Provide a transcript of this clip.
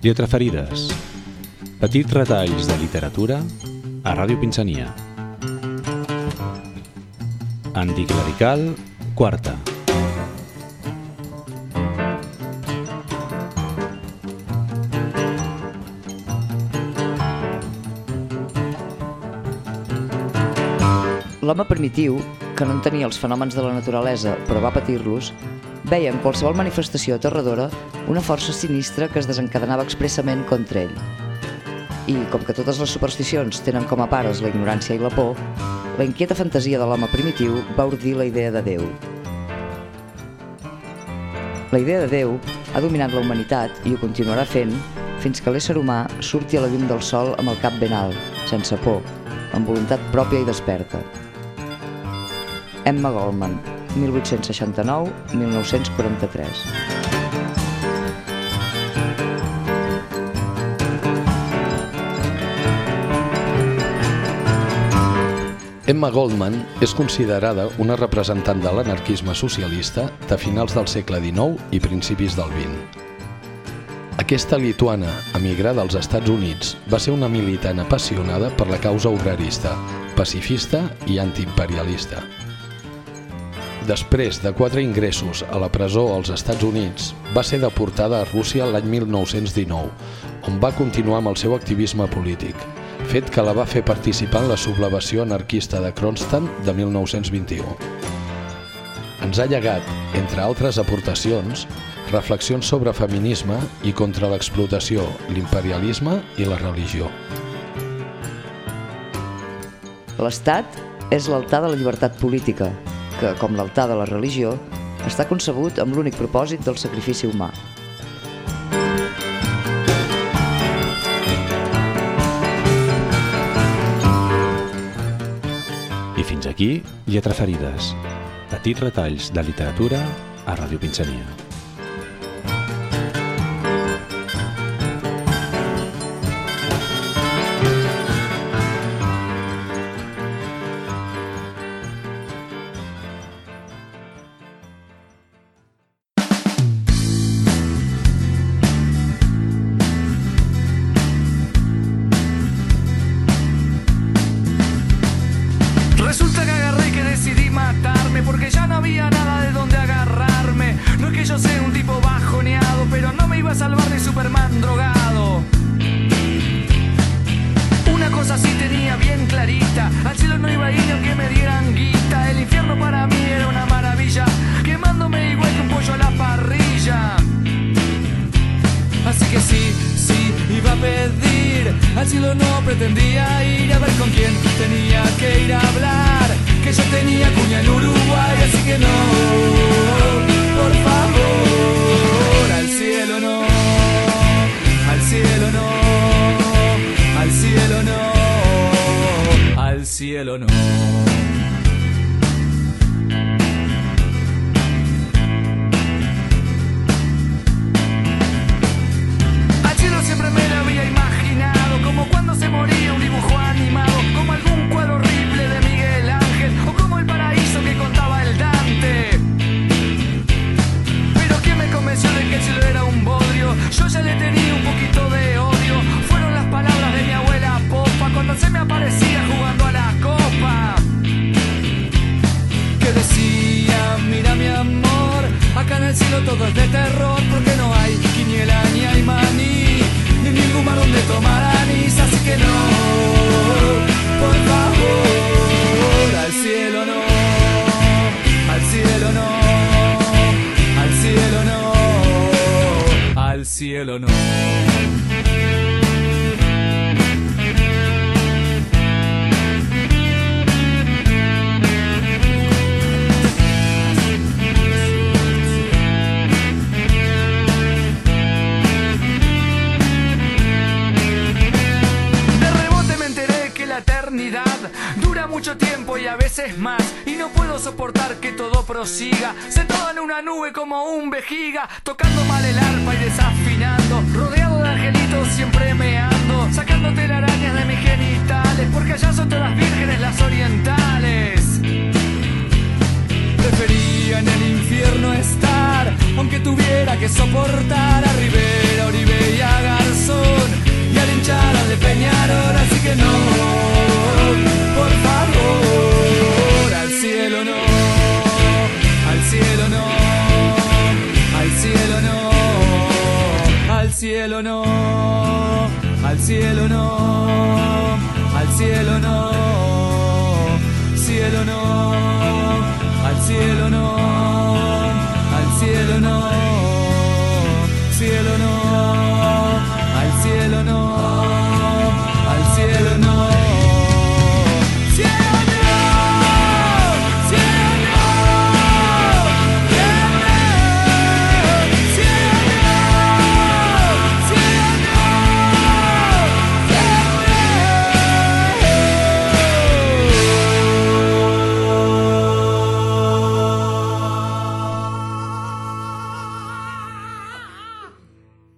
Lletra ferides. Petits retalls de literatura a Ràdio Pinsania. Anticlerical, quarta. L'home primitiu, que no entenia els fenòmens de la naturalesa però va patir-los, veia en qualsevol manifestació aterradora una força sinistra que es desencadenava expressament contra ell. I, com que totes les supersticions tenen com a pares la ignorància i la por, la inquieta fantasia de l'home primitiu va ordir la idea de Déu. La idea de Déu ha dominat la humanitat i ho continuarà fent fins que l'ésser humà surti a la llum del sol amb el cap ben alt, sense por, amb voluntat pròpia i desperta. Emma Goldman, 1869-1943. Emma Goldman és considerada una representant de l'anarquisme socialista de finals del segle XIX i principis del XX. Aquesta lituana, emigrada als Estats Units, va ser una militant apassionada per la causa obrerista, pacifista i antiimperialista. Després de quatre ingressos a la presó als Estats Units, va ser deportada a Rússia l'any 1919, on va continuar amb el seu activisme polític, fet que la va fer participar en la sublevació anarquista de Kronstadt de 1921. Ens ha llegat, entre altres aportacions, reflexions sobre feminisme i contra l'explotació, l'imperialisme i la religió. L'Estat és l'altar de la llibertat política, que, com l'altar de la religió, està concebut amb l'únic propòsit del sacrifici humà. I fins aquí, Lletra ferides. Petits retalls de literatura a Ràdio Pinsania. Ir a ver con quién tenía que ir a hablar. Que yo tenía cuña en Uruguay, así que no, por favor, al cielo no, al cielo no, al cielo no, al cielo no. Cielo no. Y a veces más. Y no puedo soportar que todo prosiga. Sentado en una nube como un vejiga, tocando mal el arpa y desafinando. Rodeado de angelitos siempre me ando, sacando telarañas de mis genitales. Porque allá son todas vírgenes las orientales. Prefería en el infierno estar, aunque tuviera que soportar cielo no, al cielo no, al cielo no, cielo no, al cielo no,